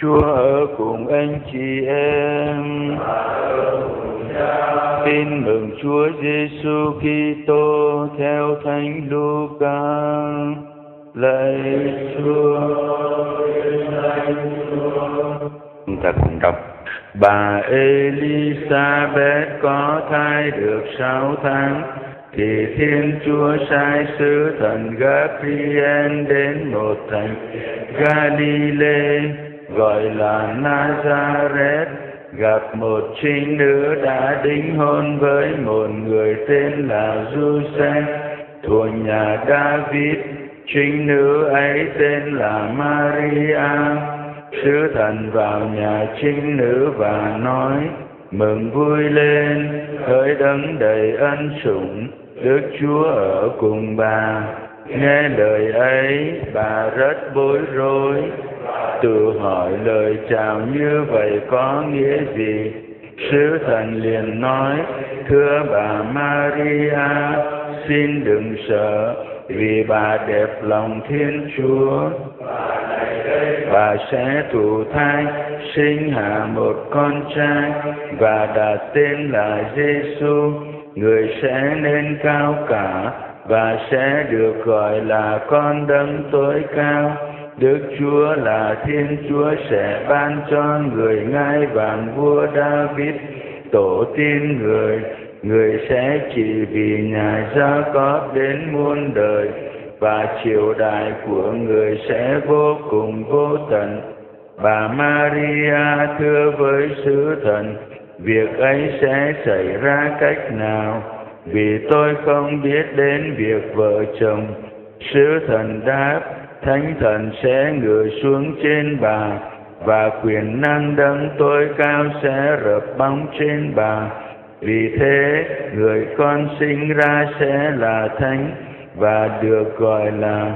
Chúa ở cùng anh chị em. Tin mừng Chúa Giêsu Kitô theo Thánh Luca. Lạy Chúa. Chúng ta cùng đọc. Bà Elizabeth có thai được sáu tháng, thì Thiên Chúa sai sứ thần Gabriel đến một thành Galilee gọi là Nazareth, gặp một trinh nữ đã đính hôn với một người tên là Giuse, thuộc nhà David. Trinh nữ ấy tên là Maria. Sứ thần vào nhà trinh nữ và nói, mừng vui lên hỡi đấng đầy ân sủng, đức chúa ở cùng bà nghe lời ấy, bà rất bối rối. Tự hỏi lời chào như vậy có nghĩa gì? Sứ thần liền nói, thưa bà maria, xin đừng sợ, vì bà đẹp lòng thiên chúa. Bà sẽ thụ thai, sinh hạ một con trai, và đặt tên là Giêsu người sẽ nên cao cả và sẽ được gọi là con đấng tối cao. Đức Chúa là Thiên Chúa sẽ ban cho người ngai vàng vua David tổ tiên người. Người sẽ chỉ vì nhà gia cóp đến muôn đời, và triều đại của người sẽ vô cùng vô tận. Bà Maria thưa với sứ thần, việc ấy sẽ xảy ra cách nào? Vì tôi không biết đến việc vợ chồng, sứ thần đáp, thánh thần sẽ ngự xuống trên bà, và quyền năng đấng tối cao sẽ rợp bóng trên bà. Vì thế, người con sinh ra sẽ là thánh, và được gọi là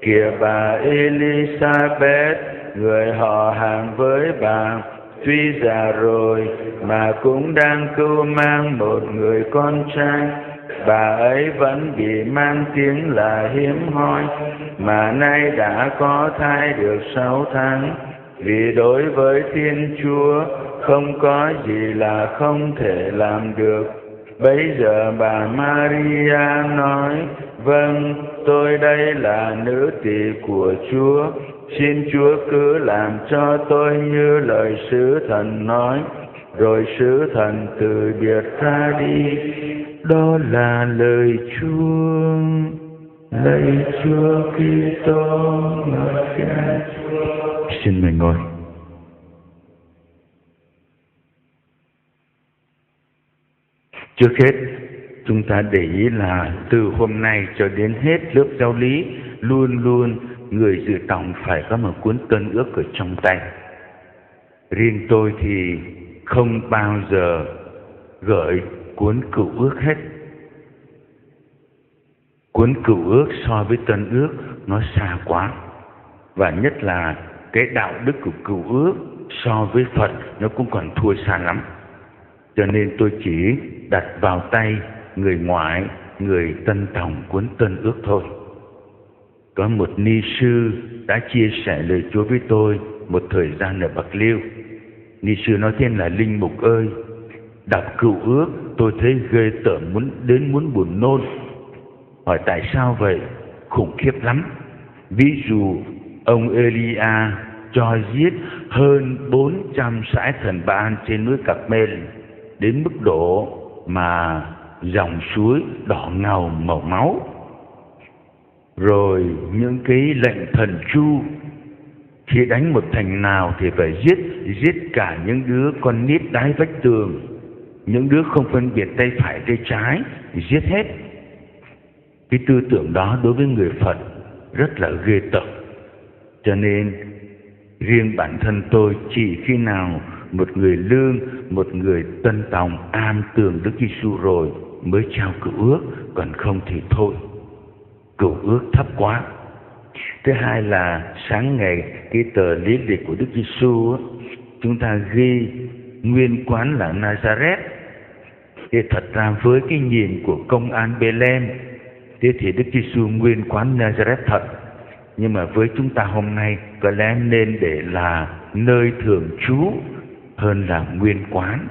kìa bà Elizabeth, người họ hàng với bà tuy già rồi mà cũng đang cưu mang một người con trai. Bà ấy vẫn bị mang tiếng là hiếm hoi mà nay đã có thai được sáu tháng. Vì đối với thiên chúa không có gì là không thể làm được. Bấy giờ bà Maria nói, Vâng, tôi đây là nữ tỳ của Chúa, xin Chúa cứ làm cho tôi như lời sứ thần nói. Rồi sứ thần từ biệt ra đi, đó là lời Chúa. Lạy Chúa Kitô, ngợi khen Chúa. Xin mời ngồi. Trước hết, chúng ta để ý là từ hôm nay cho đến hết lớp giáo lý, luôn luôn người dự tòng phải có một cuốn tân ước ở trong tay. Riêng tôi thì không bao giờ gửi cuốn cựu ước hết. Cuốn cựu ước so với tân ước nó xa quá. Và nhất là cái đạo đức của cựu ước so với Phật nó cũng còn thua xa lắm. Cho nên tôi chỉ đặt vào tay người ngoại, người tân tòng cuốn tân ước thôi. Có một ni sư đã chia sẻ lời Chúa với tôi một thời gian ở Bạc Liêu. Ni sư nói tên là Linh Mục ơi, đọc cựu ước tôi thấy ghê tởm muốn đến muốn buồn nôn. Hỏi tại sao vậy? Khủng khiếp lắm. Ví dụ ông Elia cho giết hơn 400 sãi thần ban trên núi Cạc Mên đến mức độ mà dòng suối đỏ ngầu màu máu rồi những cái lệnh thần chu khi đánh một thành nào thì phải giết giết cả những đứa con nít đái vách tường. Những đứa không phân biệt tay phải tay trái giết hết. Cái tư tưởng đó đối với người phật rất là ghê tởm. Cho nên riêng bản thân tôi chỉ khi nào một người lương, một người tân tòng am tường Đức Giêsu rồi mới trao cựu ước, còn không thì thôi. Cựu ước thấp quá. Thứ hai là sáng ngày cái tờ lý lịch của Đức Giêsu chúng ta ghi nguyên quán là Nazareth. Thì thật ra với cái nhìn của công an Bethlehem, thế thì Đức Giêsu nguyên quán Nazareth thật. nhưng mà với chúng ta hôm nay có lẽ nên để là nơi thường trú hơn là nguyên quán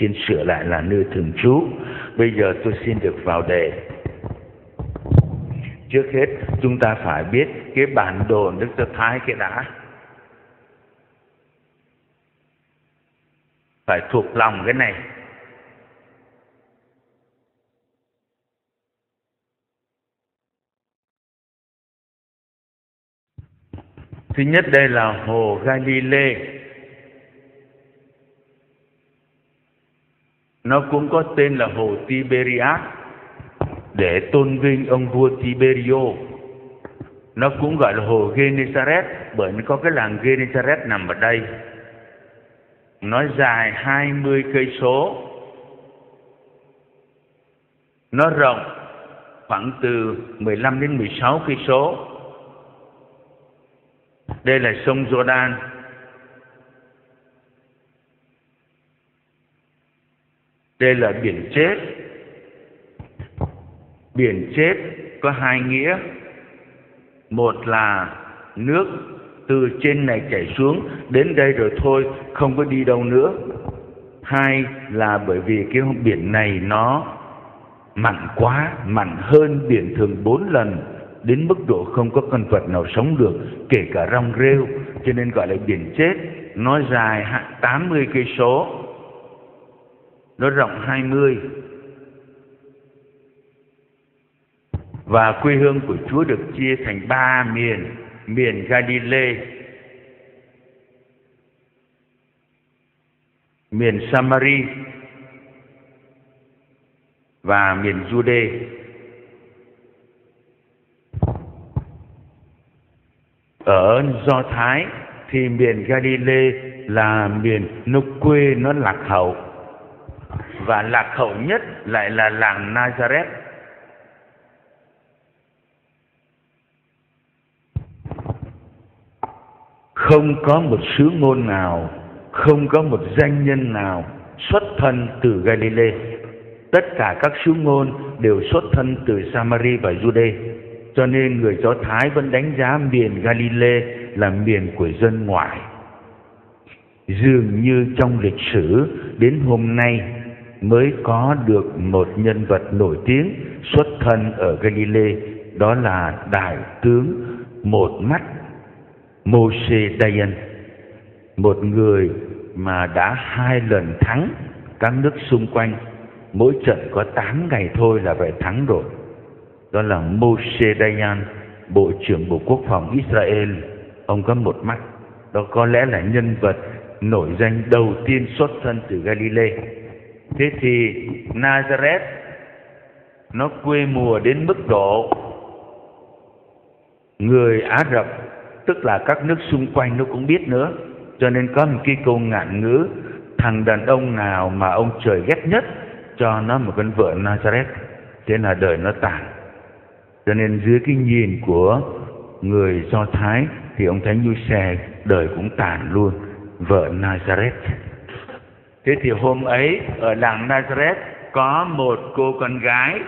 xin sửa lại là nơi thường trú bây giờ tôi xin được vào đề trước hết, chúng ta phải biết cái bản đồ nước do thái cái đã. Phải thuộc lòng cái này. Thứ nhất đây là hồ Galilee. Nó cũng có tên là hồ Tiberias để tôn vinh ông vua Tiberio. Nó cũng gọi là hồ Genesaret, bởi nó có cái làng Genesaret nằm ở đây. Nó dài 20 cây số. Nó rộng khoảng từ 15 đến 16 cây số đây là sông Jordan đây là biển chết biển chết có hai nghĩa. Một là nước từ trên này chảy xuống, đến đây rồi thôi, không có đi đâu nữa. Hai là bởi vì cái biển này nó mặn quá, mặn hơn biển thường bốn lần, đến mức độ không có con vật nào sống được, kể cả rong rêu. Cho nên gọi là biển chết, nó dài 80 cây số, nó rộng 20 và quê hương của Chúa được chia thành ba miền miền Galilee, miền Samari và miền Jude. Ở do thái thì miền galilee là miền nó quê nó lạc hậu. Và lạc hậu nhất lại là làng nazareth. Không có một sứ ngôn nào không có một danh nhân nào xuất thân từ galilee tất cả các sứ ngôn đều xuất thân từ samari và jude cho nên người Do Thái vẫn đánh giá miền Galilee là miền của dân ngoại. Dường như trong lịch sử đến hôm nay mới có được một nhân vật nổi tiếng xuất thân ở Galilee, đó là đại tướng một mắt Moshe Dayan, một người mà đã hai lần thắng các nước xung quanh, mỗi trận có 8 ngày thôi là phải thắng rồi. Đó là Moshe Dayan bộ trưởng bộ quốc phòng Israel. Ông có một mắt đó có lẽ là nhân vật nổi danh đầu tiên xuất thân từ Galilee. Thế thì Nazareth nó quê mùa đến mức độ người Ả Rập tức là các nước xung quanh nó cũng biết nữa. Cho nên có một cái câu ngạn ngữ, thằng đàn ông nào mà ông trời ghét nhất, cho nó một con vợ Nazareth. Thế là đời nó tàn. Cho nên dưới cái nhìn của người do thái thì ông thánh giuse, đời cũng tàn luôn, vợ nazareth. Thế thì hôm ấy ở làng nazareth có một cô con gái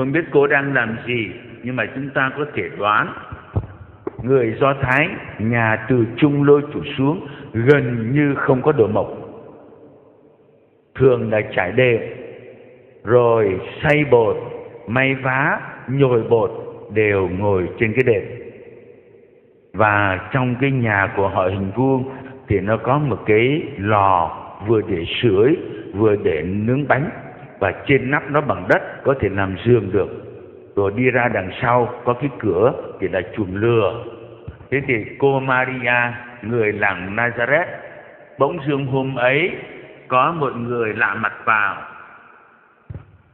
không biết cô đang làm gì, nhưng mà chúng ta có thể đoán. Người do thái, nhà từ trung lôi chủ xuống, gần như không có đồ mộc. Thường là trải đệm rồi xay bột, may vá, nhồi bột, đều ngồi trên cái đệm và trong cái nhà của họ hình vuông thì nó có một cái lò vừa để sưởi, vừa để nướng bánh và trên nắp nó bằng đất, có thể làm giường được. Rồi đi ra đằng sau, có cái cửa thì là chùm lừa. Thế thì cô Maria, người làng Nazareth, bỗng dưng hôm ấy có một người lạ mặt vào.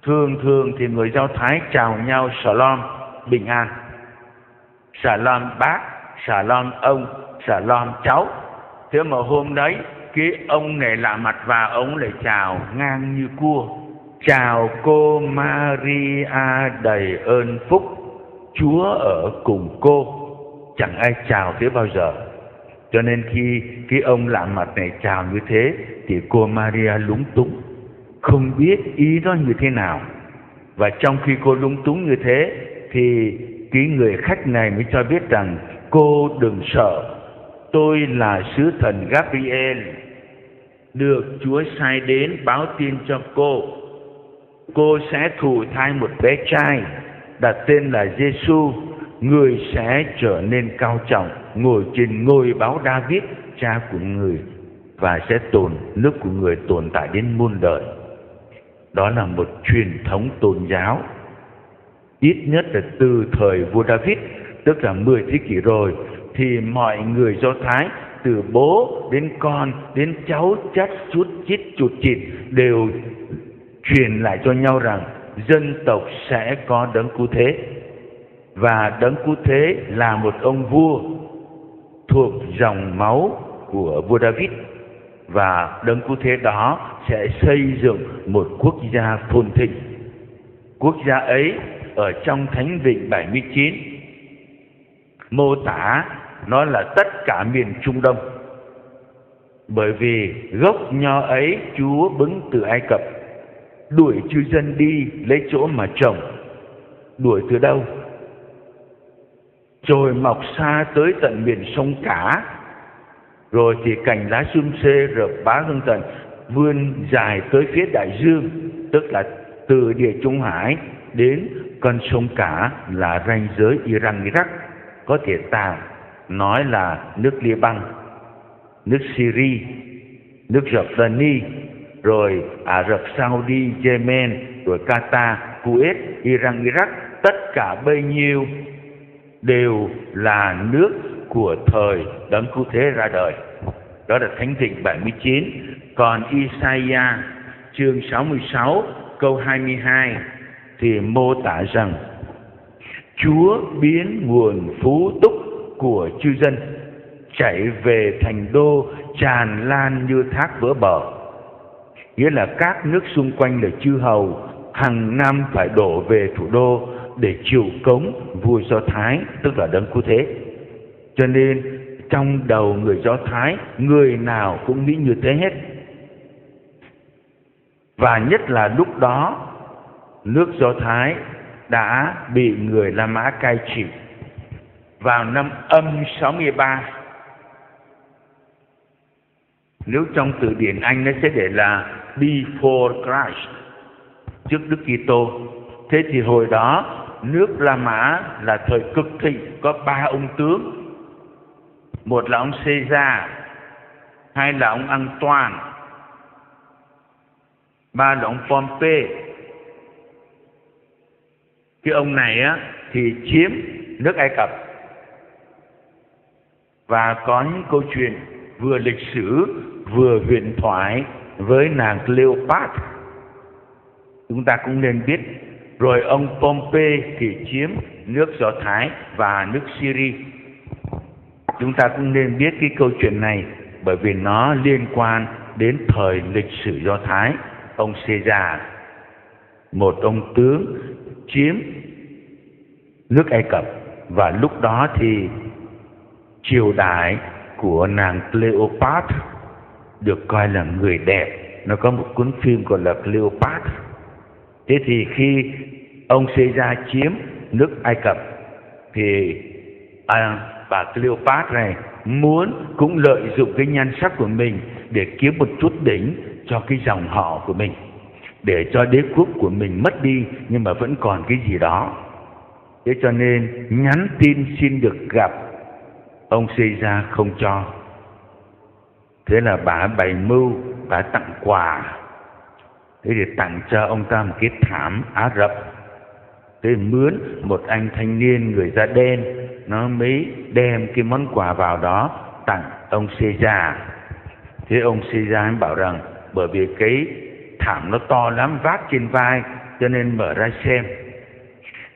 Thường thường thì người do thái chào nhau shalom, bình an. Shalom bác, shalom ông, shalom cháu. Thế mà hôm đấy, cái ông này lạ mặt vào, ông lại chào ngang như cua chào cô Maria đầy ơn phúc, Chúa ở cùng cô. Chẳng ai chào thế bao giờ. Cho nên khi cái ông lạ mặt này chào như thế, thì cô Maria lúng túng. Không biết ý nó như thế nào. Và trong khi cô lúng túng như thế, thì cái người khách này mới cho biết rằng, cô đừng sợ. Tôi là sứ thần Gabriel. Được Chúa sai đến báo tin cho cô cô sẽ thụ thai một bé trai đặt tên là Giêsu người sẽ trở nên cao trọng, ngồi trên ngôi báo David, cha của người, và sẽ tồn, nước của người tồn tại đến muôn đời. Đó là một truyền thống tôn giáo. Ít nhất là từ thời vua David, tức là 10 thế kỷ rồi, thì mọi người Do Thái, từ bố đến con đến cháu chắt chút chít chụt chịt đều truyền lại cho nhau rằng dân tộc sẽ có đấng cứu thế. Và đấng cứu thế là một ông vua thuộc dòng máu của vua David. Và đấng cứu thế đó sẽ xây dựng một quốc gia phồn thịnh. Quốc gia ấy ở trong thánh vịnh 79 mô tả nó là tất cả miền Trung Đông. Bởi vì gốc nho ấy Chúa bứng từ Ai Cập đuổi chư dân đi lấy chỗ mà trồng. Đuổi từ đâu? Rồi mọc xa tới tận miền sông cả. Rồi thì cành lá xung xê rợp bá hương tần vươn dài tới phía đại dương, tức là từ địa trung hải đến con sông cả là ranh giới iran iraq, có thể ta nói là nước liban, nước syria, nước jordani rồi ả rập saudi, yemen, rồi qatar, kuwait, iran, iraq, tất cả bấy nhiêu đều là nước của thời đấng cứu thế ra đời. Đó là thánh thịnh 79 còn Isaiah, chương 66 câu 22 thì mô tả rằng, Chúa biến nguồn phú túc của chư dân chảy về thành đô tràn lan như thác vỡ bờ nghĩa là các nước xung quanh là chư hầu, hàng năm phải đổ về thủ đô để chịu cống vua do thái, tức là đấng cứu thế. Cho nên, trong đầu người do thái, người nào cũng nghĩ như thế hết. Và nhất là lúc đó, nước do thái đã bị người la mã cai trị. Vào năm âm 63 nếu trong từ điển Anh nó sẽ để là before Christ, trước Đức Kitô. Thế thì hồi đó, nước La Mã là thời cực thịnh, có ba ông tướng. Một là ông Caesar, hai là ông Antoine, ba là ông Pompey. Cái ông này á, thì chiếm nước Ai Cập. Và có những câu chuyện vừa lịch sử vừa huyền thoại với nàng Cleopatra chúng ta cũng nên biết, rồi ông Pompey thì chiếm nước Do Thái và nước Syria chúng ta cũng nên biết cái câu chuyện này bởi vì nó liên quan đến thời lịch sử Do Thái. Ông Caesar, một ông tướng, chiếm nước Ai Cập và lúc đó thì triều đại của nàng Cleopatra được coi là người đẹp. Nó có một cuốn phim gọi là Cleopatra. Thế thì khi ông Caesar chiếm nước Ai Cập thì à, bà Cleopatra này muốn cũng lợi dụng cái nhan sắc của mình để kiếm một chút đỉnh cho cái dòng họ của mình để cho đế quốc của mình mất đi nhưng mà vẫn còn cái gì đó. Thế cho nên nhắn tin xin được gặp ông Caesar không cho thế là bà bày mưu, bà tặng quà. Thế thì tặng cho ông ta một cái thảm Ả Rập. Thế mướn một anh thanh niên người da đen, nó mới đem cái món quà vào đó tặng ông Caesar. Thế ông Caesar bảo rằng, bởi vì cái thảm nó to lắm, vác trên vai, cho nên mở ra xem.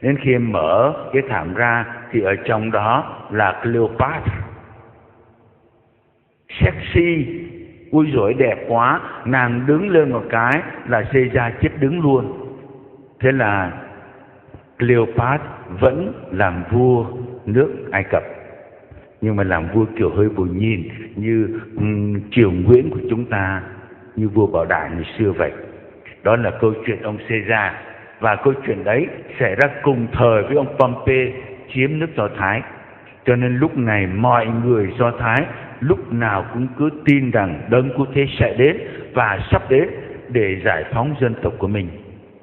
Đến khi mở cái thảm ra, thì ở trong đó là Cleopatra sexy ui dối đẹp quá. Nàng đứng lên một cái là Caesar chết đứng luôn. Thế là Cleopatra vẫn làm vua nước Ai Cập. Nhưng mà làm vua kiểu hơi bù nhìn như um, triều Nguyễn của chúng ta như vua Bảo Đại ngày xưa vậy. Đó là câu chuyện ông Caesar và câu chuyện đấy xảy ra cùng thời với ông Pompey chiếm nước Do Thái. Cho nên lúc này mọi người Do Thái lúc nào cũng cứ tin rằng đấng cứu thế sẽ đến và sắp đến để giải phóng dân tộc của mình,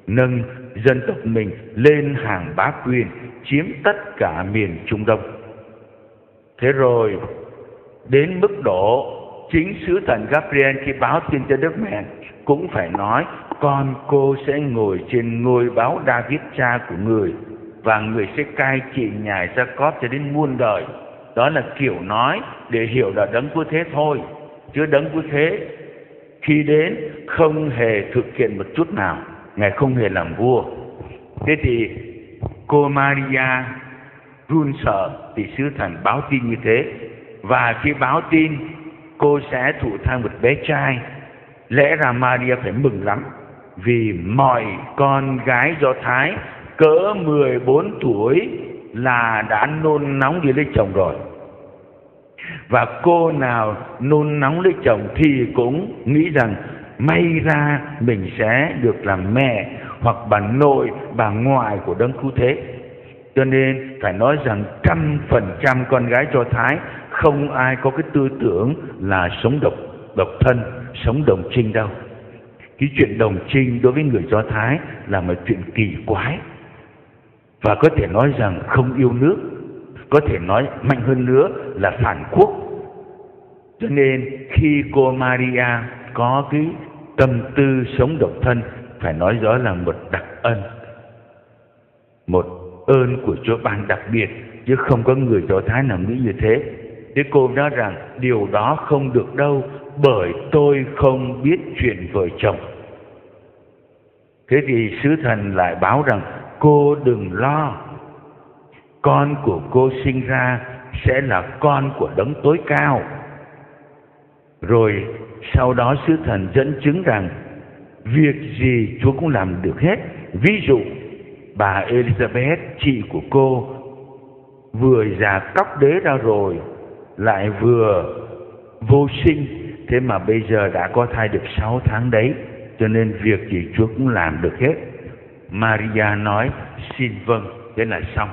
nâng dân tộc mình lên hàng bá quyền, chiếm tất cả miền Trung Đông. Thế rồi, đến mức độ chính sứ thần Gabriel khi báo tin cho Đức Mẹ cũng phải nói con cô sẽ ngồi trên ngôi báo David cha của người và người sẽ cai trị nhà Jacob cho đến muôn đời. Đó là kiểu nói để hiểu là đấng cứu thế thôi. Chứ đấng cứu thế khi đến không hề thực hiện một chút nào. Ngài không hề làm vua. Thế thì cô Maria, run sợ thì sứ thần báo tin như thế. Và khi báo tin, cô sẽ thụ thai một bé trai. Lẽ ra Maria phải mừng lắm vì mọi con gái Do Thái cỡ 14 tuổi là đã nôn nóng đi lấy chồng rồi. Và cô nào nôn nóng lấy chồng thì cũng nghĩ rằng may ra mình sẽ được làm mẹ hoặc bà nội, bà ngoại của đấng cứu thế. Cho nên phải nói rằng trăm phần trăm con gái Do Thái không ai có cái tư tưởng là sống độc độc thân, sống đồng trinh đâu. Cái chuyện đồng trinh đối với người Do Thái là một chuyện kỳ quái. Và có thể nói rằng không yêu nước, có thể nói mạnh hơn nữa là phản quốc. Cho nên khi cô Maria có cái tâm tư sống độc thân phải nói rõ là một đặc ân một ơn của Chúa ban đặc biệt chứ không có người Do Thái nào nghĩ như thế thế cô nói rằng điều đó không được đâu bởi tôi không biết chuyện vợ chồng thế thì sứ thần lại báo rằng cô đừng lo con của cô sinh ra sẽ là con của đấng tối cao rồi sau đó sứ thần dẫn chứng rằng việc gì Chúa cũng làm được hết. Ví dụ, bà Elizabeth, chị của cô, vừa già cóc đế ra rồi, lại vừa vô sinh, thế mà bây giờ đã có thai được 6 tháng đấy, cho nên việc gì Chúa cũng làm được hết. Maria nói, xin vâng, thế là xong.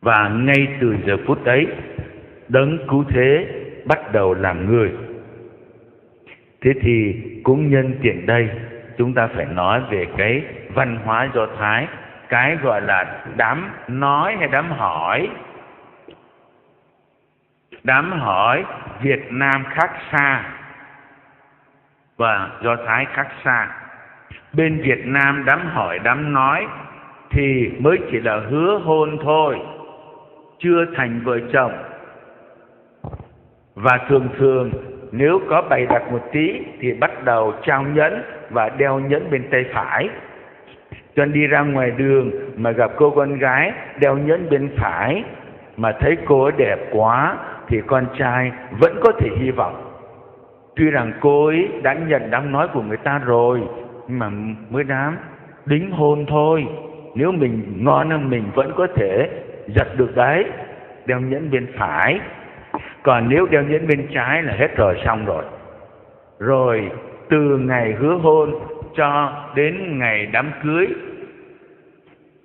Và ngay từ giờ phút ấy, đấng cứu thế bắt đầu làm người. Thế thì cũng nhân tiện đây chúng ta phải nói về cái văn hóa do thái cái gọi là đám nói hay đám hỏi. Đám hỏi việt nam khác xa và do thái khác xa. Bên việt nam đám hỏi, đám nói, thì mới chỉ là hứa hôn thôi, chưa thành vợ chồng. Và thường thường, nếu có bày đặt một tí, thì bắt đầu trao nhẫn và đeo nhẫn bên tay phải. Cho đi ra ngoài đường mà gặp cô con gái đeo nhẫn bên phải mà thấy cô ấy đẹp quá, thì con trai vẫn có thể hy vọng tuy rằng cô ấy đã nhận đám nói của người ta rồi, nhưng mà mới đám đính hôn thôi. Nếu mình ngon mình vẫn có thể giật được đấy. Đeo nhẫn bên phải. Còn nếu đeo nhẫn bên trái là hết rồi, xong rồi. Rồi, từ ngày hứa hôn cho đến ngày đám cưới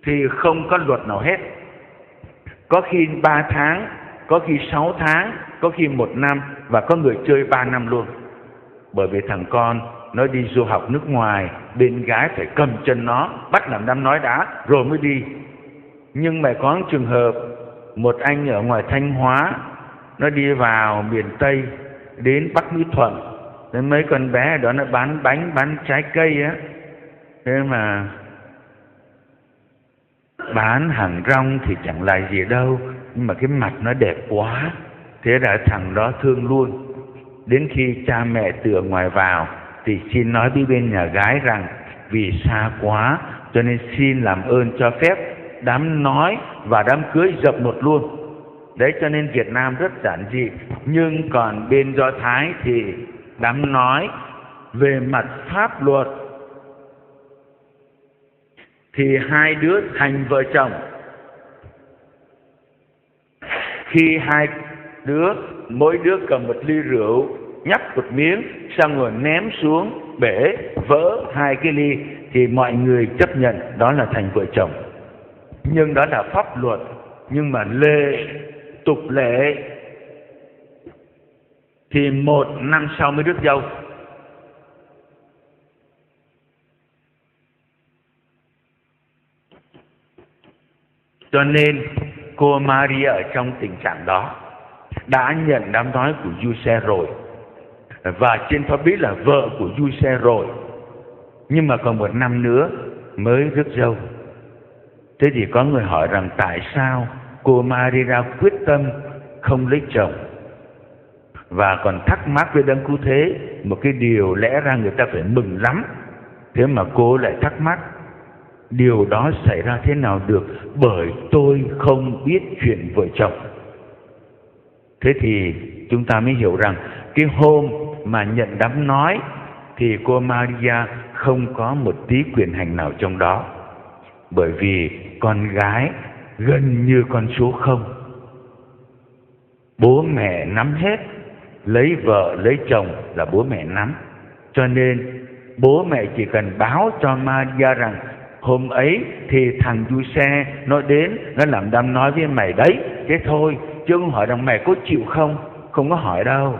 thì không có luật nào hết. Có khi ba tháng có khi sáu tháng, có khi một năm và có người chơi ba năm luôn. Bởi vì thằng con, nó đi du học nước ngoài, bên gái phải cầm chân nó, bắt làm đám nói đã rồi mới đi. Nhưng mà có trường hợp, một anh ở ngoài thanh hóa, nó đi vào miền tây, đến bắc mỹ thuận. Đến mấy con bé đó nó bán bánh, bán trái cây á. Thế mà bán hàng rong thì chẳng là gì đâu nhưng mà cái mặt nó đẹp quá, thế là thằng đó thương luôn. Đến khi cha mẹ từ ngoài vào thì xin nói với bên nhà gái rằng, vì xa quá, cho nên xin làm ơn cho phép đám nói và đám cưới dập một luôn. Đấy, cho nên Việt Nam rất giản dị. Nhưng còn bên Do Thái thì đám nói về mặt pháp luật thì hai đứa thành vợ chồng khi hai đứa, mỗi đứa cầm một ly rượu nhấp một miếng, xong rồi ném xuống bể vỡ hai cái ly, thì mọi người chấp nhận đó là thành vợ chồng. Nhưng đó là pháp luật, nhưng mà lệ tục lệ. Thì một năm sau mới rước dâu. Cho nên cô Maria ở trong tình trạng đó đã nhận đám nói của Giuse rồi. Và trên pháp biết là vợ của Giuse rồi. Nhưng mà còn một năm nữa mới rước dâu. Thế thì có người hỏi rằng tại sao cô Maria quyết tâm không lấy chồng? Và còn thắc mắc với đấng cứu thế một cái điều lẽ ra người ta phải mừng lắm. Thế mà cô lại thắc mắc điều đó xảy ra thế nào được? Bởi tôi không biết chuyện vợ chồng. Thế thì chúng ta mới hiểu rằng cái hôm mà nhận đám nói thì cô Maria không có một tí quyền hành nào trong đó. Bởi vì con gái gần như con số không. Bố mẹ nắm hết, lấy vợ, lấy chồng là bố mẹ nắm. Cho nên bố mẹ chỉ cần báo cho Maria rằng hôm ấy thì thằng du xe nó đến nó làm đám nói với mày đấy. Thế thôi, chứ không hỏi rằng mày có chịu không? Không có hỏi đâu.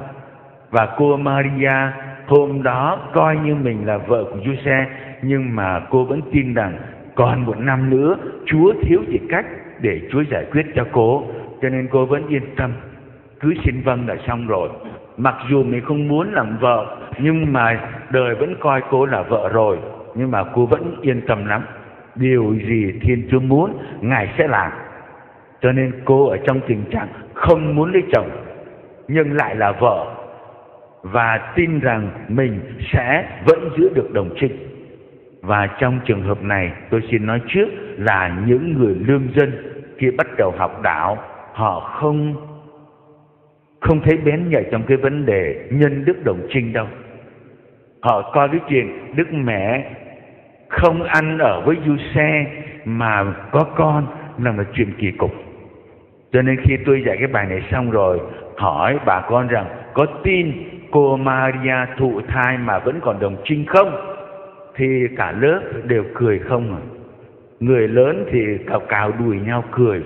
Và cô Maria hôm đó coi như mình là vợ của du xe, nhưng mà cô vẫn tin rằng còn một năm nữa, Chúa thiếu gì cách để Chúa giải quyết cho cô. Cho nên cô vẫn yên tâm. Cứ xin vâng là xong rồi. Mặc dù mình không muốn làm vợ, nhưng mà đời vẫn coi cô là vợ rồi. Nhưng mà cô vẫn yên tâm lắm điều gì thiên chúa muốn, ngài sẽ làm. Cho nên cô ở trong tình trạng không muốn lấy chồng, nhưng lại là vợ, và tin rằng mình sẽ vẫn giữ được đồng trinh. Và trong trường hợp này, tôi xin nói trước là những người lương dân khi bắt đầu học đạo, họ không không thấy bén nhạy trong cái vấn đề nhân đức đồng trinh đâu. Họ coi cái chuyện đức mẹ không ăn ở với du xe mà có con là một chuyện kỳ cục. Cho nên khi tôi dạy cái bài này xong rồi, hỏi bà con rằng, có tin cô Maria thụ thai mà vẫn còn đồng trinh không? Thì cả lớp đều cười không à. Người lớn thì cào cào đùi nhau cười.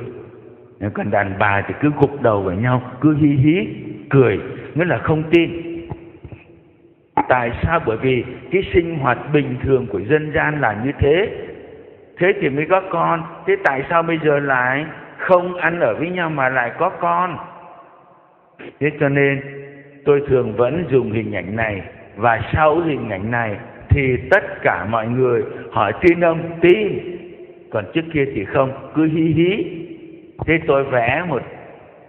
Còn đàn bà thì cứ gục đầu vào nhau, cứ hí hí, cười. Nghĩa là không tin tại sao? Bởi vì cái sinh hoạt bình thường của dân gian là như thế. Thế thì mới có con. Thế tại sao bây giờ lại không ăn ở với nhau mà lại có con? Thế cho nên tôi thường vẫn dùng hình ảnh này. Và sau hình ảnh này thì tất cả mọi người hỏi tin ông, tin. Còn trước kia thì không, cứ hí hí. Thế tôi vẽ một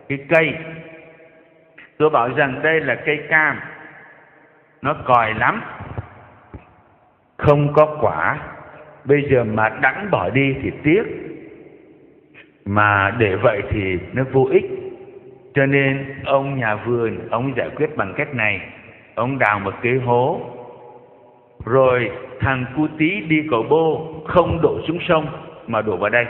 cái cây. Tôi bảo rằng đây là cây cam nó còi lắm. Không có quả. Bây giờ mà đắng bỏ đi thì tiếc. Mà để vậy thì nó vô ích. Cho nên ông nhà vườn, ông giải quyết bằng cách này. Ông đào một cái hố. Rồi thằng cu tí đi cầu bô, không đổ xuống sông, mà đổ vào đây.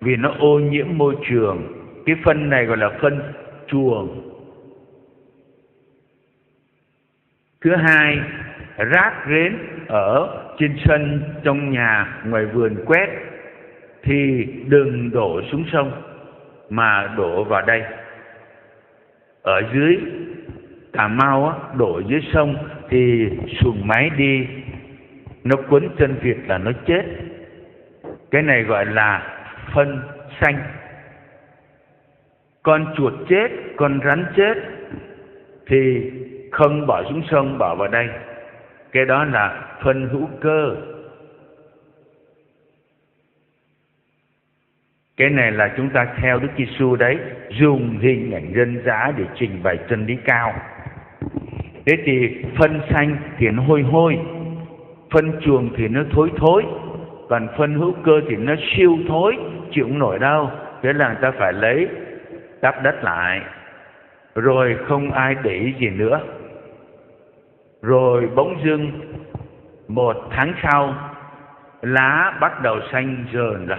Vì nó ô nhiễm môi trường. Cái phân này gọi là phân chuồng. Thứ hai rác rến ở trên sân trong nhà ngoài vườn quét thì đừng đổ xuống sông mà đổ vào đây. Ở dưới Cà Mau á, đổ dưới sông thì xuồng máy đi nó quấn chân vịt là nó chết. Cái này gọi là phân xanh. Con chuột chết con rắn chết thì không bỏ xuống sông, bỏ vào đây. Cái đó là phân hữu cơ. Cái này là chúng ta theo Đức Giêsu đấy, dùng hình ảnh dân giá để trình bày chân lý cao. Thế thì phân xanh thì nó hôi hôi, phân chuồng thì nó thối thối, còn phân hữu cơ thì nó siêu thối, chịu không nổi đâu. Thế là người ta phải lấy đắp đất lại. Rồi không ai để ý gì nữa rồi bỗng dưng, một tháng sau, lá bắt đầu xanh dờn rồi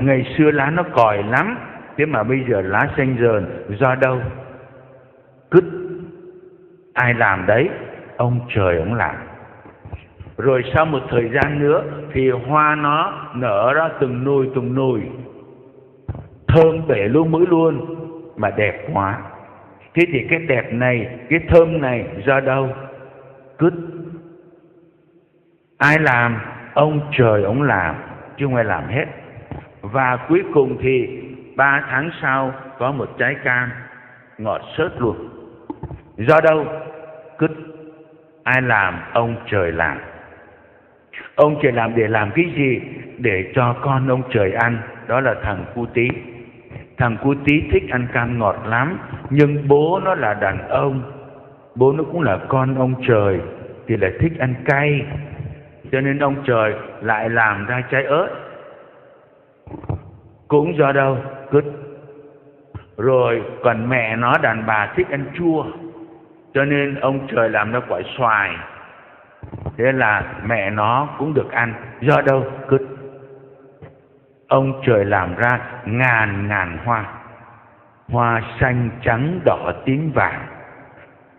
ngày xưa lá nó còi lắm, thế mà bây giờ lá xanh dờn do đâu? Cứt ai làm đấy, ông trời ông làm. Rồi sau một thời gian nữa, thì hoa nó nở ra từng nùi từng nùi thơm bể luôn, mũi luôn, mà đẹp quá thế thì cái đẹp này, cái thơm này do đâu? Cứt. Ai làm? Ông trời ông làm, chứ không ai làm hết. Và cuối cùng thì ba tháng sau có một trái cam, ngọt sớt luôn. Do đâu? Cứt. Ai làm? Ông trời làm. Ông trời làm để làm cái gì? Để cho con ông trời ăn. Đó là thằng cu tí thằng cu tí thích ăn cam ngọt lắm, nhưng bố nó là đàn ông. Bố nó cũng là con ông trời, thì lại thích ăn cay. Cho nên ông trời lại làm ra trái ớt. Cũng do đâu? Cứ rồi, còn mẹ nó, đàn bà thích ăn chua. Cho nên ông trời làm ra quả xoài. Thế là mẹ nó cũng được ăn. Do đâu? Cứ ông trời làm ra ngàn ngàn hoa. Hoa xanh trắng đỏ tím vàng.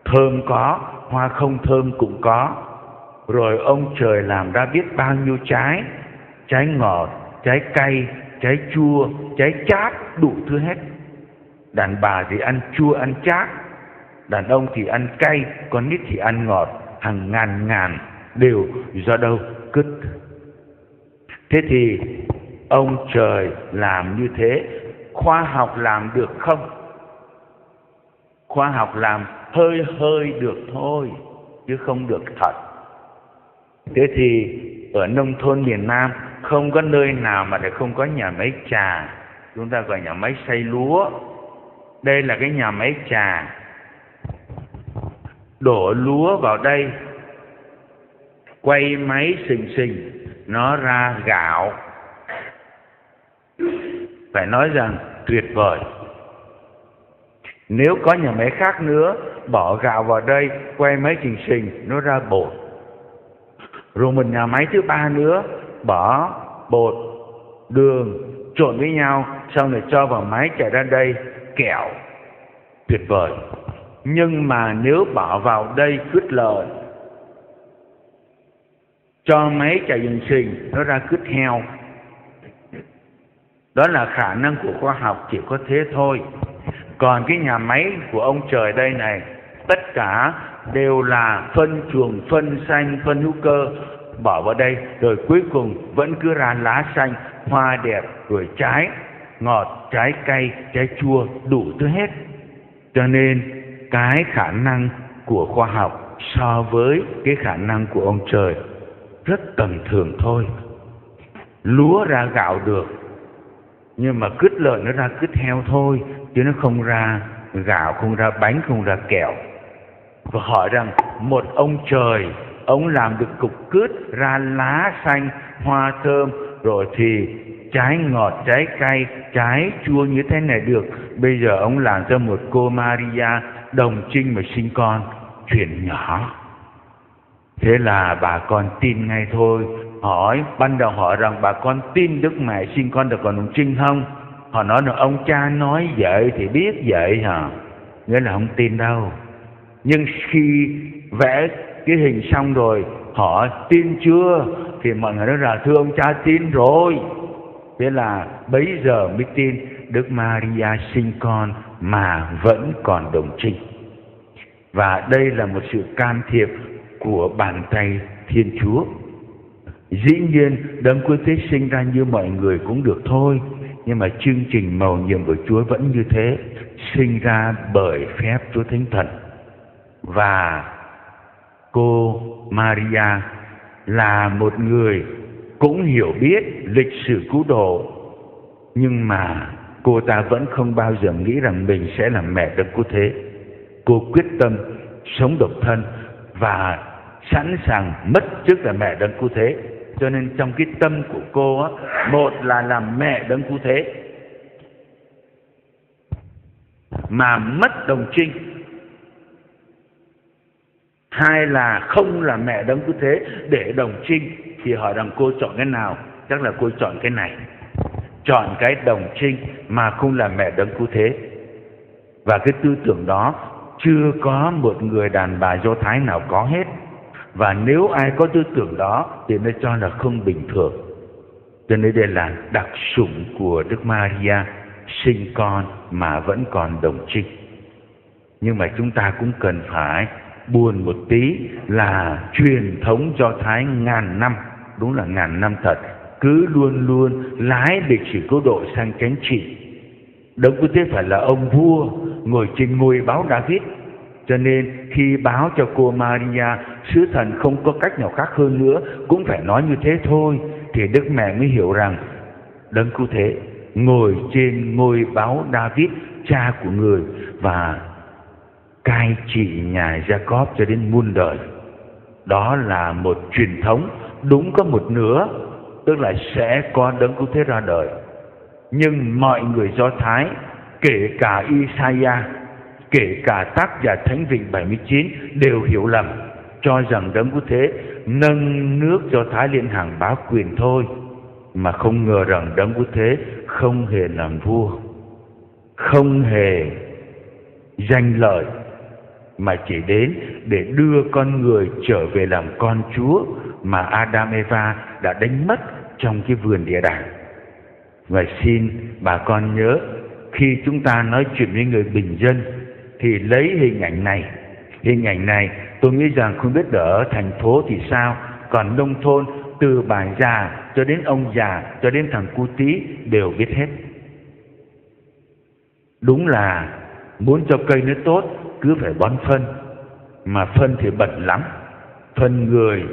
Thơm có, hoa không thơm cũng có. Rồi ông trời làm ra biết bao nhiêu trái. Trái ngọt, trái cay, trái chua, trái chát, đủ thứ hết. Đàn bà thì ăn chua, ăn chát. Đàn ông thì ăn cay, con nít thì ăn ngọt. Hàng ngàn ngàn đều do đâu cứt. Thế thì ông trời làm như thế, khoa học làm được không? Khoa học làm hơi hơi được thôi, chứ không được thật. Thế thì ở nông thôn miền Nam, không có nơi nào mà để không có nhà máy trà. Chúng ta gọi nhà máy xay lúa. Đây là cái nhà máy trà. Đổ lúa vào đây, quay máy xình xình, nó ra gạo phải nói rằng tuyệt vời. Nếu có nhà máy khác nữa bỏ gạo vào đây quay máy trình sinh nó ra bột. Rồi một nhà máy thứ ba nữa bỏ bột đường trộn với nhau xong rồi cho vào máy chạy ra đây kẹo. Tuyệt vời. Nhưng mà nếu bỏ vào đây cứt lợn cho máy chạy dần sinh, nó ra cứt heo đó là khả năng của khoa học chỉ có thế thôi. Còn cái nhà máy của ông trời đây này, tất cả đều là phân chuồng, phân xanh, phân hữu cơ. Bỏ vào đây, rồi cuối cùng vẫn cứ ra lá xanh, hoa đẹp, rồi trái, ngọt, trái cay, trái chua, đủ thứ hết. Cho nên, cái khả năng của khoa học so với cái khả năng của ông trời rất tầm thường thôi. Lúa ra gạo được nhưng mà cứt lợn nó ra cứt heo thôi, chứ nó không ra gạo, không ra bánh, không ra kẹo. Và hỏi rằng, một ông trời, ông làm được cục cứt ra lá xanh, hoa thơm, rồi thì trái ngọt, trái cay, trái chua như thế này được. Bây giờ ông làm cho một cô Maria đồng trinh mà sinh con, chuyện nhỏ. Thế là bà con tin ngay thôi hỏi, ban đầu hỏi rằng, bà con tin đức mẹ sinh con được còn đồng trinh không? Họ nói là ông cha nói vậy thì biết vậy hả? Nghĩa là không tin đâu. Nhưng khi vẽ cái hình xong rồi, họ tin chưa? Thì mọi người nói là thưa ông cha, tin rồi. Thế là bấy giờ mới tin đức maria sinh con mà vẫn còn đồng trinh. Và đây là một sự can thiệp của bàn tay thiên chúa dĩ nhiên, đấng Cứu thế sinh ra như mọi người cũng được thôi. Nhưng mà chương trình màu nhiệm của chúa vẫn như thế, sinh ra bởi phép chúa thánh thần. Và cô maria là một người cũng hiểu biết lịch sử cứu độ. Nhưng mà cô ta vẫn không bao giờ nghĩ rằng mình sẽ là mẹ đấng cứu thế. Cô quyết tâm sống độc thân và sẵn sàng mất chức là mẹ đấng cứu thế cho nên trong cái tâm của cô á, một là làm mẹ đấng cứu thế, mà mất đồng trinh. Hai là không là mẹ đấng cứu thế, để đồng trinh thì hỏi rằng cô chọn cái nào? Chắc là cô chọn cái này. Chọn cái đồng trinh mà không là mẹ đấng cứu thế. Và cái tư tưởng đó, chưa có một người đàn bà do thái nào có hết và nếu ai có tư tưởng đó thì nó cho là không bình thường. Cho nên đây là đặc sủng của đức maria, sinh con mà vẫn còn đồng trinh. Nhưng mà chúng ta cũng cần phải buồn một tí là truyền thống do thái ngàn năm, đúng là ngàn năm thật, cứ luôn luôn lái lịch sử cứu độ sang cánh trị. Đấng có thế phải là ông vua ngồi trên ngôi báo david cho nên khi báo cho cô maria sứ thần không có cách nào khác hơn nữa cũng phải nói như thế thôi thì đức mẹ mới hiểu rằng đấng cứu thế ngồi trên ngôi báo david cha của người và cai trị nhà Jacob cho đến muôn đời. Đó là một truyền thống đúng có một nửa, tức là sẽ có đấng cứu thế ra đời. Nhưng mọi người Do Thái, kể cả Isaiah, kể cả tác giả Thánh Vịnh 79 đều hiểu lầm, cho rằng đấng cứu thế nâng nước Do Thái lên hàng bá quyền thôi, mà không ngờ rằng đấng cứu thế không hề làm vua, không hề danh lợi mà chỉ đến để đưa con người trở về làm con Chúa mà Adam Eva đã đánh mất trong cái vườn địa đàng. Và xin bà con nhớ khi chúng ta nói chuyện với người bình dân thì lấy hình ảnh này. Hình ảnh này tôi nghĩ rằng không biết ở thành phố thì sao, còn nông thôn từ bà già cho đến ông già cho đến thằng cu tí đều biết hết. Đúng là muốn cho cây nó tốt cứ phải bón phân. Mà phân thì bẩn lắm. Phân người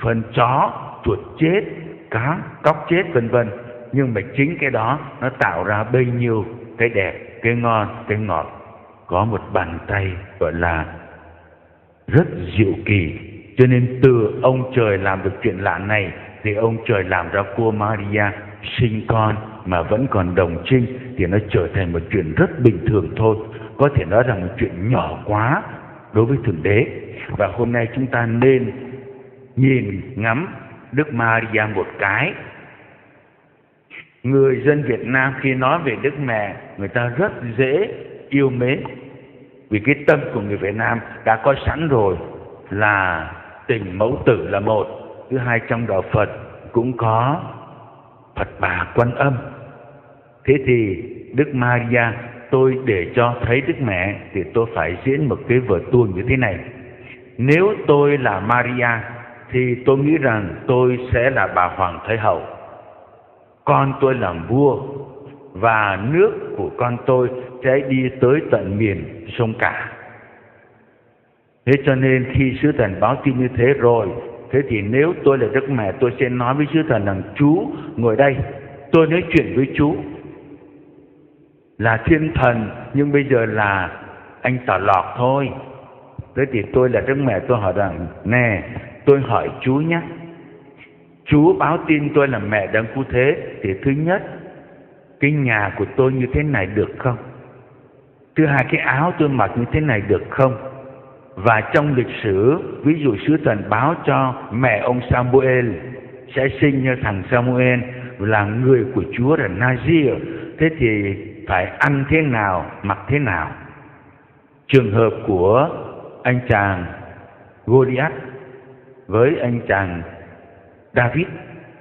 phân chó chuột chết cá cóc chết vân vân. Nhưng mà chính cái đó nó tạo ra bấy nhiêu cái đẹp cái ngon cái ngọt có một bàn tay gọi là rất diệu kỳ. Cho nên từ ông trời làm được chuyện lạ này thì ông trời làm ra cô Maria sinh con mà vẫn còn đồng trinh thì nó trở thành một chuyện rất bình thường thôi. Có thể nói rằng một chuyện nhỏ quá đối với thượng đế. Và hôm nay chúng ta nên nhìn ngắm đức maria một cái. Người dân việt nam khi nói về đức mẹ, người ta rất dễ yêu mến vì cái tâm của người việt nam đã có sẵn rồi là tình mẫu tử là một thứ hai trong đạo phật cũng có phật bà quan âm thế thì đức maria, tôi để cho thấy Đức Mẹ thì tôi phải diễn một cái vở tuồng như thế này. Nếu tôi là Maria thì tôi nghĩ rằng tôi sẽ là bà Hoàng Thái Hậu. Con tôi làm vua và nước của con tôi sẽ đi tới tận miền sông cả. Thế cho nên khi sứ thần báo tin như thế rồi, thế thì nếu tôi là Đức Mẹ tôi sẽ nói với sứ thần rằng chú ngồi đây, tôi nói chuyện với chú. Là thiên thần nhưng bây giờ là anh tỏ lọt thôi. Thế thì tôi là đức mẹ tôi hỏi rằng nè tôi hỏi chú nhé. Chú báo tin tôi là mẹ đang cứu thế thì thứ nhất cái nhà của tôi như thế này được không? Thứ hai, cái áo tôi mặc như thế này được không? Và trong lịch sử, ví dụ sứ thần báo cho mẹ ông Samuel, sẽ sinh ra thằng Samuel, là người của Chúa là Nazir thế thì phải ăn thế nào, mặc thế nào? Trường hợp của anh chàng Goliath với anh chàng David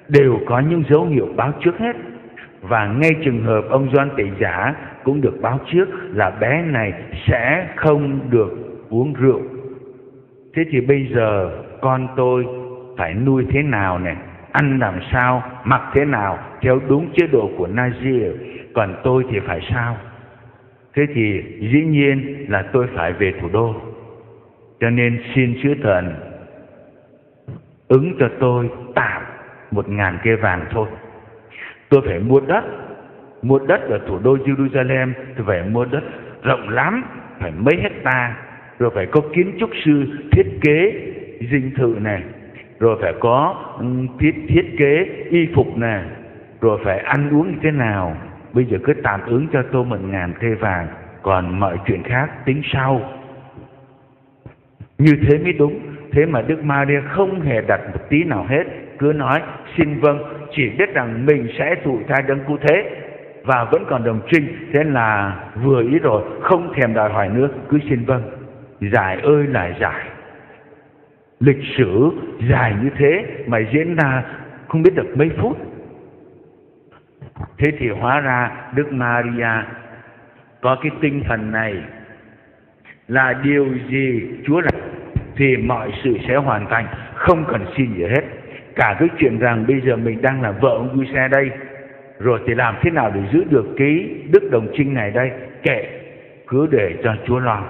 đều có những dấu hiệu báo trước hết và ngay trường hợp ông Doan tị Giả cũng được báo trước là bé này sẽ không được uống rượu. Thế thì bây giờ con tôi phải nuôi thế nào này, ăn làm sao, mặc thế nào? Theo đúng chế độ của Nazir. Còn tôi thì phải sao? Thế thì dĩ nhiên là tôi phải về thủ đô. Cho nên xin chúa thần ứng cho tôi tạm một ngàn cây vàng thôi tôi phải mua đất. Mua đất ở thủ đô Jerusalem thì phải mua đất rộng lắm, phải mấy hecta. Rồi phải có kiến trúc sư thiết kế dinh thự này rồi phải có ừ, thiết thiết kế y phục này rồi phải ăn uống như thế nào? Bây giờ cứ tạm ứng cho tôi một ngàn thê vàng. Còn mọi chuyện khác tính sau. Như thế mới đúng. Thế mà đức maria không hề đặt một tí nào hết cứ nói, xin vâng chỉ biết rằng mình sẽ thụ thai đấng cứu thế, và vẫn còn đồng trinh, thế là vừa ý rồi, không thèm đòi hỏi nữa, cứ xin vâng. Giải ơi là giải. Lịch sử dài như thế mà diễn ra không biết được mấy phút. Thế thì hóa ra đức maria có cái tinh thần này là điều gì, chúa làm thì mọi sự sẽ hoàn thành, không cần xin gì hết cả cái chuyện rằng bây giờ mình đang là vợ ông vui xe đây, rồi thì làm thế nào để giữ được cái đức đồng trinh này đây? Kệ, cứ để cho chúa lo.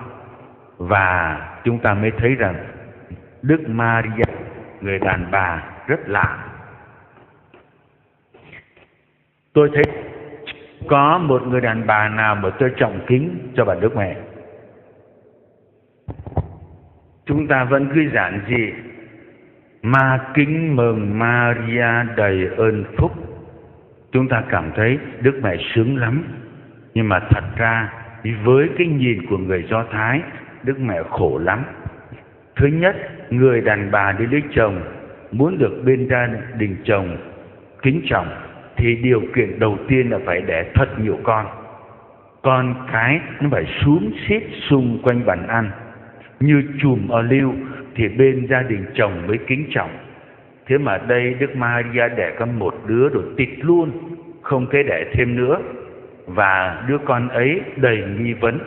Và chúng ta mới thấy rằng đức maria, người đàn bà rất lạ. Tôi thấy có một người đàn bà nào mà tôi trọng kính cho bà đức mẹ. Chúng ta vẫn cứ giản dị ma kính mừng Maria đầy ơn phúc. Chúng ta cảm thấy Đức Mẹ sướng lắm. Nhưng mà thật ra, với cái nhìn của người Do Thái, Đức Mẹ khổ lắm. Thứ nhất, người đàn bà đi lấy chồng, muốn được bên gia đình chồng kính trọng, thì điều kiện đầu tiên là phải đẻ thật nhiều con. Con cái nó phải xuống xít xung quanh bàn ăn, như chùm ở lưu thì bên gia đình chồng mới kính trọng. Thế mà đây đức maria đẻ con một đứa rồi tịt luôn, không thể đẻ thêm nữa. Và đứa con ấy đầy nghi vấn.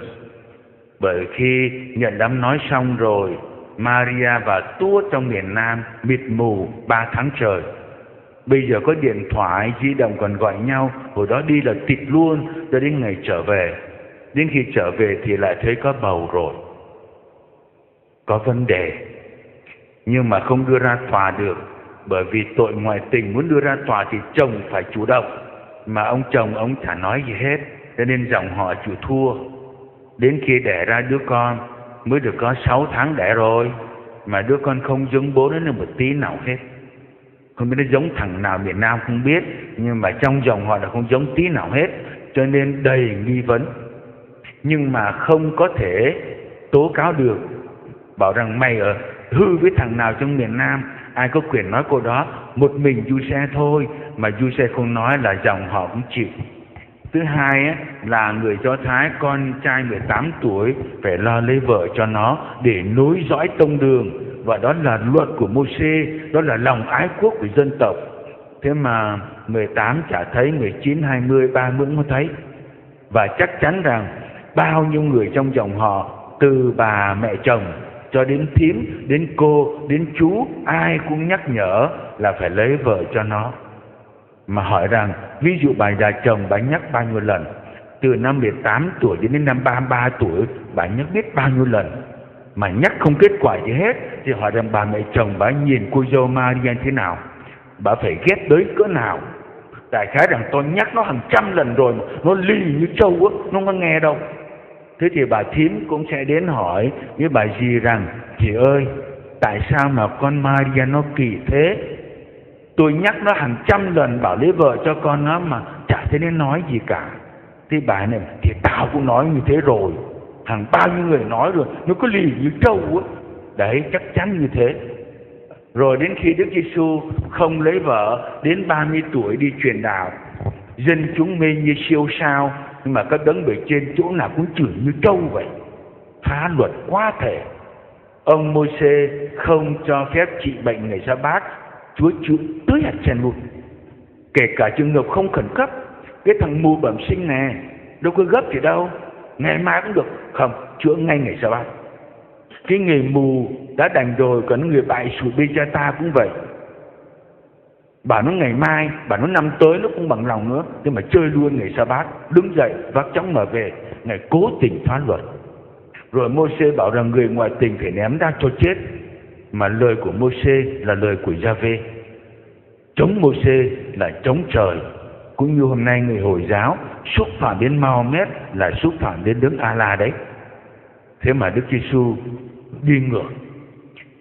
Bởi khi nhận đám nói xong rồi, maria và tua trong miền nam mịt mù ba tháng trời. Bây giờ có điện thoại di động còn gọi nhau, hồi đó đi là tịt luôn, cho đến ngày trở về. Đến khi trở về thì lại thấy có bầu rồi. Có vấn đề nhưng mà không đưa ra tòa được. Bởi vì tội ngoại tình muốn đưa ra tòa thì chồng phải chủ động. Mà ông chồng ông chả nói gì hết. Cho nên dòng họ chịu thua. Đến khi đẻ ra đứa con, mới được có 6 tháng đẻ rồi, mà đứa con không giống bố nó được một tí nào hết. Không biết nó giống thằng nào miền Nam không biết, nhưng mà trong dòng họ là không giống tí nào hết, cho nên đầy nghi vấn. Nhưng mà không có thể tố cáo được, bảo rằng mày ở hư với thằng nào trong miền Nam ai có quyền nói cô đó một mình du xe thôi mà du xe không nói là dòng họ cũng chịu. Thứ hai á, là người do thái con trai 18 tuổi phải lo lấy vợ cho nó để nối dõi tông đường. Và đó là luật của Môsê đó là lòng ái quốc của dân tộc. Thế mà 18 chả thấy 19, 20, 30 không thấy. Và chắc chắn rằng bao nhiêu người trong dòng họ từ bà mẹ chồng cho đến thím, đến cô, đến chú, ai cũng nhắc nhở là phải lấy vợ cho nó. Mà hỏi rằng, ví dụ bà già chồng bà nhắc bao nhiêu lần? Từ năm 18 tuổi đến năm 33 tuổi, bà nhắc biết bao nhiêu lần? Mà nhắc không kết quả gì hết, thì hỏi rằng bà mẹ chồng bà nhìn cô dâu Maria thế nào? Bà phải ghét tới cỡ nào? Đại khái rằng tôi nhắc nó hàng trăm lần rồi mà, nó lì như trâu á, nó không có nghe đâu thế thì bà thím cũng sẽ đến hỏi với bà dì rằng, chị ơi, tại sao mà con Maria nó kỳ thế? Tôi nhắc nó hàng trăm lần bảo lấy vợ cho con nó mà chả thấy nó nói gì cả. Thì bà này, thì tao cũng nói như thế rồi, hàng bao nhiêu người nói rồi, nó có lì như trâu á. Đấy, chắc chắn như thế. Rồi đến khi Đức Giêsu không lấy vợ, đến 30 tuổi đi truyền đạo, dân chúng mê như siêu sao nhưng mà các đấng bề trên chỗ nào cũng chửi như trâu vậy. Phá luật quá thể. Ông môi xê không cho phép trị bệnh ngày sa bát. Chúa chữa tưới hạt sen luôn. Kể cả trường hợp không khẩn cấp, cái thằng mù bẩm sinh nè đâu có gấp gì đâu. Ngày mai cũng được. Không, chữa ngay ngày sa bát. Cái người mù đã đành rồi, còn người bại sụi bi cha ta cũng vậy bà nói ngày mai, bà nói năm tới nó cũng bằng lòng nữa. Nhưng mà chơi luôn ngày sa bát, đứng dậy, vác chóng mà về. Ngày cố tình phá luật. Rồi mô xê bảo rằng người ngoại tình phải ném ra cho chết. Mà lời của mô xê là lời của Gia-vê. Chống mô xê là chống trời. Cũng như hôm nay người hồi giáo, xúc phạm đến Mahomet là xúc phạm đến Đức A-la đấy. Thế mà Đức Giêsu đi ngược.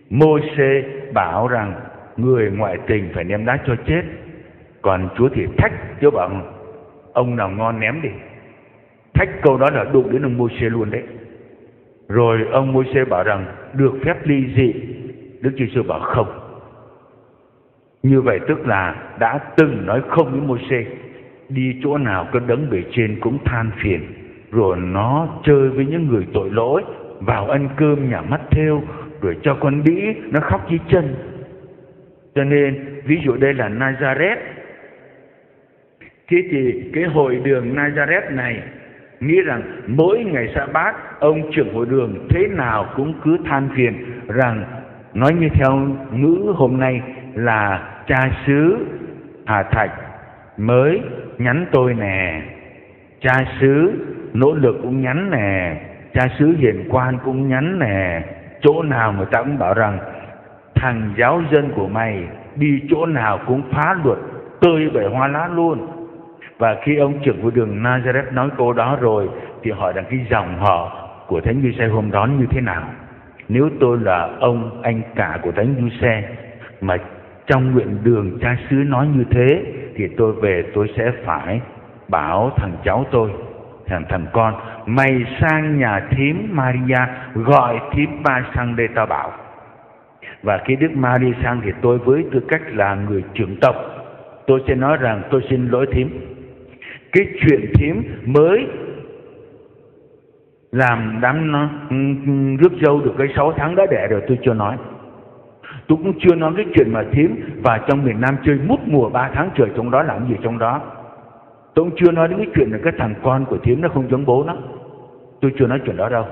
Mô xê bảo rằng người ngoại tình phải ném đá cho chết. Còn chúa thì thách chúa bảo ông nào ngon ném đi. Thách câu đó là đụng đến ông môi xe luôn đấy. Rồi ông môi xe bảo rằng, được phép ly dị. Đức chúa giêsu bảo, không. Như vậy tức là đã từng nói không với môi xe đi chỗ nào cứ đấng bề trên cũng than phiền. Rồi nó chơi với những người tội lỗi, vào ăn cơm nhà mắt theo rồi cho con đĩ nó khóc dưới chân cho nên, ví dụ đây là Nazareth. Thế thì cái hội đường Nazareth này, nghĩ rằng mỗi ngày sa bát ông trưởng hội đường thế nào cũng cứ than phiền rằng, nói như theo ngữ hôm nay là cha xứ Hà Thạch mới nhắn tôi nè. Cha xứ nỗ lực cũng nhắn nè. Cha xứ hiền quan cũng nhắn nè. Chỗ nào người ta cũng bảo rằng thằng giáo dân của mày đi chỗ nào cũng phá luật, tơi bể hoa lá luôn. Và khi ông trưởng của đường Nazareth nói câu đó rồi, thì hỏi rằng cái dòng họ của Thánh Giuse hôm đó như thế nào? Nếu tôi là ông, anh cả của Thánh Giuse, mà trong nguyện đường cha xứ nói như thế, thì tôi về tôi sẽ phải bảo thằng cháu tôi, thằng thằng con, mày sang nhà thím Maria, gọi thím ba sang đây tao bảo và khi Đức Ma đi sang thì tôi với tư cách là người trưởng tộc, tôi sẽ nói rằng tôi xin lỗi thím. Cái chuyện thím mới làm đám nó ừ, ừ, rước dâu được cái sáu tháng đã đẻ rồi tôi chưa nói. Tôi cũng chưa nói cái chuyện mà thím và trong miền Nam chơi mút mùa ba tháng trời trong đó làm gì trong đó. Tôi cũng chưa nói đến cái chuyện là cái thằng con của thím nó không giống bố nó. Tôi chưa nói chuyện đó đâu.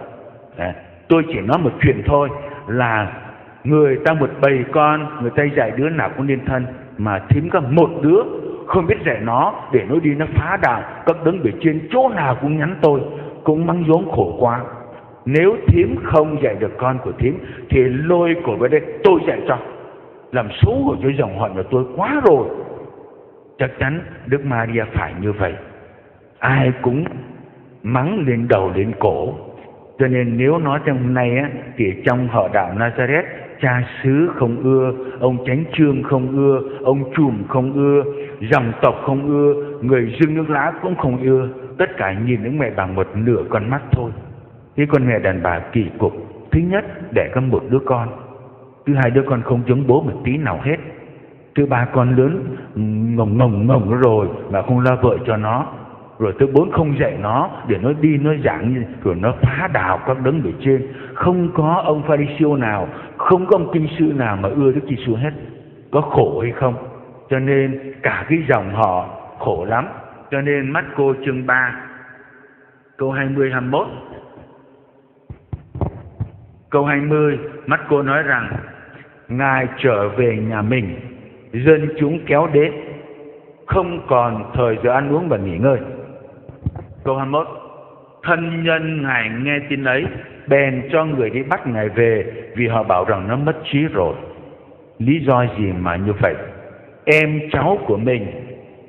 À, tôi chỉ nói một chuyện thôi là người ta một bầy con người ta dạy đứa nào cũng nên thân mà thím có một đứa không biết dạy nó để nó đi nó phá đạo các đấng bề trên chỗ nào cũng nhắn tôi cũng mắng vốn khổ quá. Nếu thím không dạy được con của thím thì lôi cổ về đây tôi dạy cho. Làm xấu hổ cho dòng họ của tôi quá rồi. Chắc chắn đức maria phải như vậy. Ai cũng mắng lên đầu lên cổ. Cho nên nếu nói trong hôm nay á, thì trong họ đạo Nazareth cha xứ không ưa, ông chánh trương không ưa, ông trùm không ưa, dòng tộc không ưa, người dưng nước lá cũng không ưa. Tất cả nhìn những mẹ bằng một nửa con mắt thôi. Cái con mẹ đàn bà kỳ cục, thứ nhất đẻ có một đứa con, thứ hai đứa con không giống bố một tí nào hết. Thứ ba con lớn, ngồng ngồng ngồng rồi mà không lo vợ cho nó rồi thứ bốn, không dạy nó, để nó đi, nó giảng rồi nó phá đảo các đấng bề trên. Không có ông pharisêu nào, không có ông kinh sư nào mà ưa đức giêsu hết. Có khổ hay không? Cho nên cả cái dòng họ khổ lắm. Cho nên mắt cô chương 3 câu 20 21 câu 20 mắt cô nói rằng, ngài trở về nhà mình, dân chúng kéo đến, không còn thời giờ ăn uống và nghỉ ngơi câu 21 thân nhân ngài nghe tin ấy, bèn cho người đi bắt ngài về vì họ bảo rằng nó mất trí rồi. Lý do gì mà như vậy? Em cháu của mình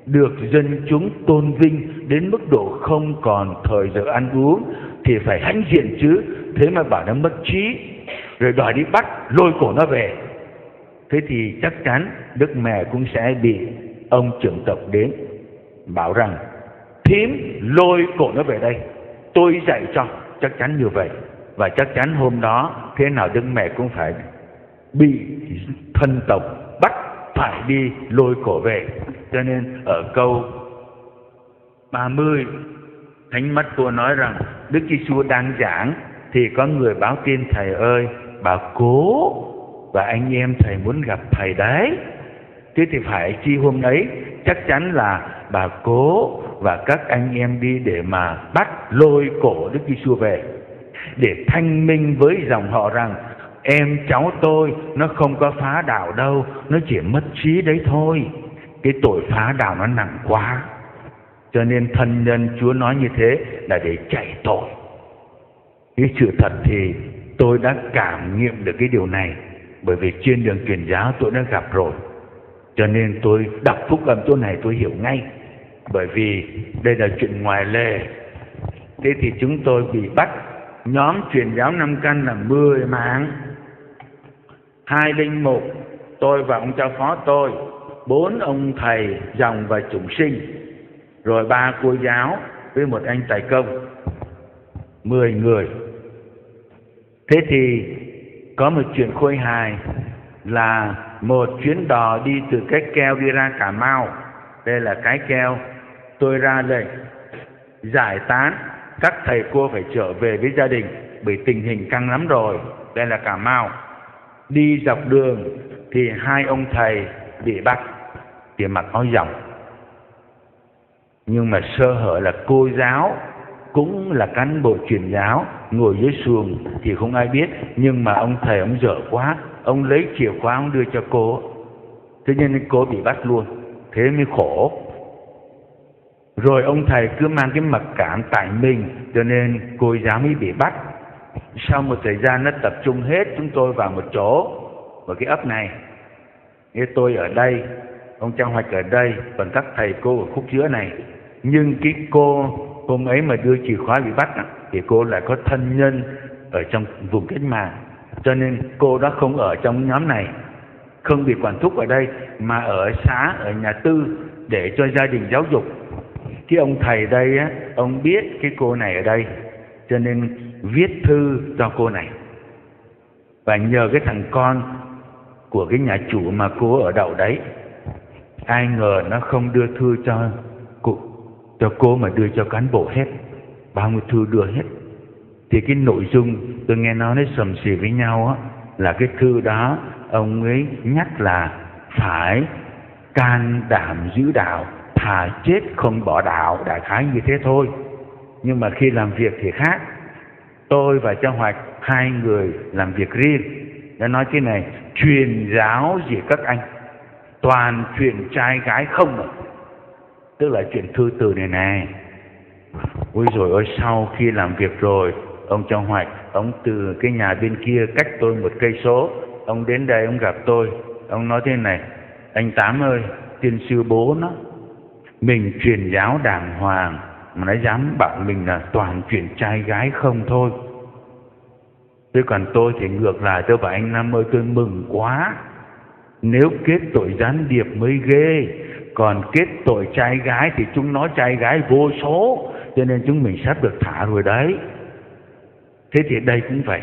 được dân chúng tôn vinh đến mức độ không còn thời giờ ăn uống thì phải hãnh diện chứ. Thế mà bảo nó mất trí, rồi đòi đi bắt, lôi cổ nó về. Thế thì chắc chắn đức mẹ cũng sẽ bị ông trưởng tộc đến, bảo rằng thím lôi cổ nó về đây. Tôi dạy cho, chắc chắn như vậy. Và chắc chắn hôm đó, thế nào đức mẹ cũng phải bị thân tộc bắt phải đi lôi cổ về. Cho nên ở câu 30 Thánh Mắt cô nói rằng, Đức Giêsu đang giảng, thì có người báo tin, thầy ơi, bà cố và anh em thầy muốn gặp thầy đấy. Thế thì phải chi hôm ấy chắc chắn là bà cố và các anh em đi để mà bắt lôi cổ Đức Giêsu về, để thanh minh với dòng họ rằng, em cháu tôi, nó không có phá đạo đâu, nó chỉ mất trí đấy thôi. Cái tội phá đạo nó nặng quá. Cho nên thân nhân chúa nói như thế là để chạy tội. Cái sự thật thì tôi đã cảm nghiệm được cái điều này, bởi vì trên đường truyền giáo tôi đã gặp rồi. Cho nên tôi đọc phúc âm chỗ này tôi hiểu ngay bởi vì đây là chuyện ngoài lề. Thế thì chúng tôi bị bắt. Nhóm truyền giáo năm căn là 10 mạng. Hai linh mục, tôi và ông cha phó tôi, bốn ông thầy, dòng và chủng sinh, rồi ba cô giáo với một anh tài công, mười người. Thế thì có một chuyện khôi hài là một chuyến đò đi từ cái keo đi ra cà mau. Đây là cái keo tôi ra lệnh giải tán. Các thầy cô phải trở về với gia đình, bởi tình hình căng lắm rồi. Đây là cà mau. Đi dọc đường thì hai ông thầy bị bắt, thì mặc áo dòng. Nhưng mà sơ hở là cô giáo cũng là cán bộ truyền giáo, ngồi dưới xuồng thì không ai biết. Nhưng mà ông thầy ông dở quá, ông lấy chìa khóa ông đưa cho cô. Thế nên cô bị bắt luôn, thế mới khổ rồi ông thầy cứ mang cái mặc cảm tại mình, cho nên cô giáo mới bị bắt. Sau một thời gian nó tập trung hết chúng tôi vào một chỗ, vào cái ấp này. Như tôi ở đây, ông Trang Hoạch ở đây, còn các thầy cô ở khúc giữa này. Nhưng cái cô hôm ấy mà đưa chìa khóa bị bắt thì cô lại có thân nhân ở trong vùng cách mạng. Cho nên cô đó không ở trong nhóm này. Không bị quản thúc ở đây, mà ở xã, ở nhà tư để cho gia đình giáo dục cái ông thầy đây á, ông biết cái cô này ở đây, cho nên viết thư cho cô này. Và nhờ cái thằng con của cái nhà chủ mà cô ở đậu đấy, ai ngờ nó không đưa thư cho cô cho cô mà đưa cho cán bộ hết, bao nhiêu thư đưa hết. Thì cái nội dung, tôi nghe nói nó sầm xì với nhau á, là cái thư đó, ông ấy nhắc là phải can đảm giữ đạo thà chết không bỏ đạo, đại khái như thế thôi. Nhưng mà khi làm việc thì khác. Tôi và cha Hoạch, hai người làm việc riêng. Đã nói thế này, truyền giáo gì các anh? Toàn chuyện trai gái không à? Tức là chuyện thư từ này này ôi rồi ôi, sau khi làm việc rồi, ông Trang Hoạch, ông từ cái nhà bên kia cách tôi một cây số. Ông đến đây, ông gặp tôi. Ông nói thế này, anh Tám ơi, tiên sư bố nó mình truyền giáo đàng hoàng. Mà nó dám bảo mình là toàn chuyện trai gái không thôi. Thế còn tôi thì ngược lại, tôi bảo anh Năm ơi, tôi mừng quá. Nếu kết tội gián điệp mới ghê. Còn kết tội trai gái thì chúng nó trai gái vô số. Cho nên chúng mình sắp được thả rồi đấy. Thế thì đây cũng vậy.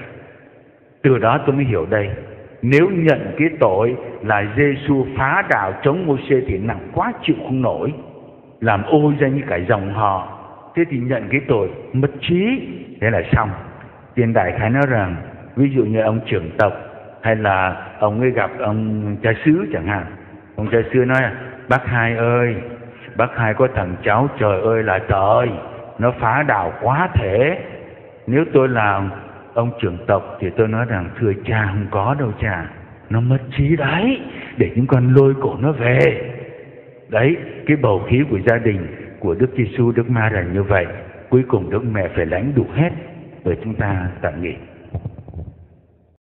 Từ đó tôi mới hiểu đây. Nếu nhận cái tội là Giêsu phá đạo chống Môsê thì nặng quá, chịu không nổi làm ô ra cả dòng họ. Thế thì nhận cái tội mất trí, thế là xong. Tiền đại khái nói rằng, ví dụ như ông trưởng tộc, hay là ông ấy gặp ông cha xứ chẳng hạn. Ông cha xứ nói, bác hai ơi, bác hai có thằng cháu trời ơi là trời, nó phá đảo quá thể. Nếu tôi là ông trưởng tộc thì tôi nói rằng, thưa cha, không có đâu cha, nó mất trí đấy, để những con lôi cổ nó về đấy, cái bầu khí của gia đình, của Đức Giêsu Đức Ma là như vậy. Cuối cùng Đức Mẹ phải lãnh đủ hết rồi chúng ta tạm nghỉ.